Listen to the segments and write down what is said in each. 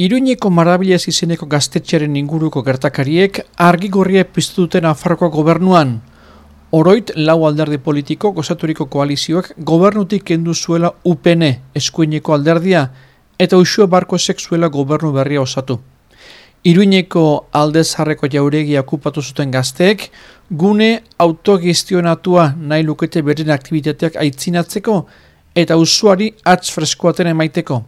Iruñeko marabilez izeneko gaztetxearen inguruko gertakariek argi gorria piztu duten Afarroko gobernuan. Oroit lau alderdi politiko gozaturiko koalizioak gobernutik kendu zuela UPN eskuineko alderdia eta usio barko sexuela gobernu berria osatu. Iruñeko aldezarreko jauregia okupatu zuten gazteek, gune autogestionatua nahi lukete beren aktivitateak aitzinatzeko eta usuari atz freskoaten emaiteko.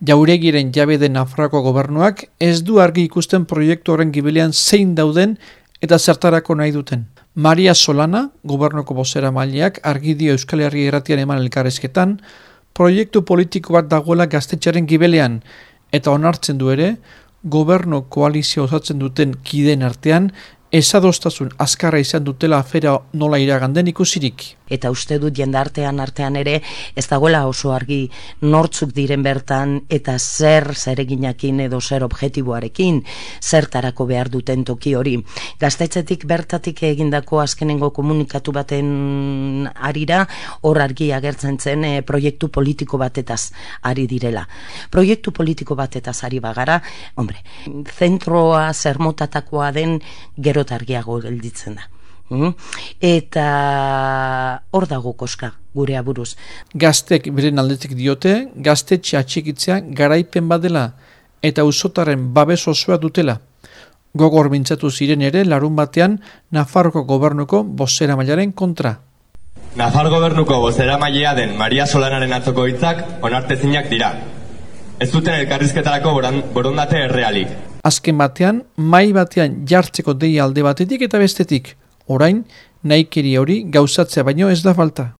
Jauregiren jabe den Nafarroako gobernuak ez du argi ikusten proiektu horren gibilean zein dauden eta zertarako nahi duten. Maria Solana, gobernuko bozera maileak, argi dio Euskal Herri erratian eman elkarrezketan, proiektu politiko bat dagoela gaztetxaren gibelean, eta onartzen du ere, gobernu koalizio osatzen duten kideen artean, ezadostasun azkarra izan dutela afera nola iraganden ikusirik. Eta uste dut jendartean artean ere ez dagoela oso argi nortzuk diren bertan eta zer zereginakin edo zer objektiboarekin zertarako behar duten toki hori. Gaztetzetik bertatik egindako azkenengo komunikatu baten arira hor argi agertzen zen e, proiektu politiko batetaz ari direla. Proiektu politiko batetaz ari bagara, hombre, zentroa zermotatakoa den gero argiago gelditzen da. Mm? Eta hor dago koska gure aburuz. Gaztek beren aldetik diote, gaztetxe atxikitzea garaipen badela eta usotaren babes osoa dutela. Gogor mintzatu ziren ere larun batean Nafarroko gobernuko bozera mailaren kontra. Nafar gobernuko bozera mailea den Maria Solanaren atzoko hitzak onartezinak dira. Ez duten elkarrizketarako borondate errealik. Azken batean, mai batean jartzeko deia alde batetik eta bestetik. Orain, naikeri hori gauzatzea baino ez da falta.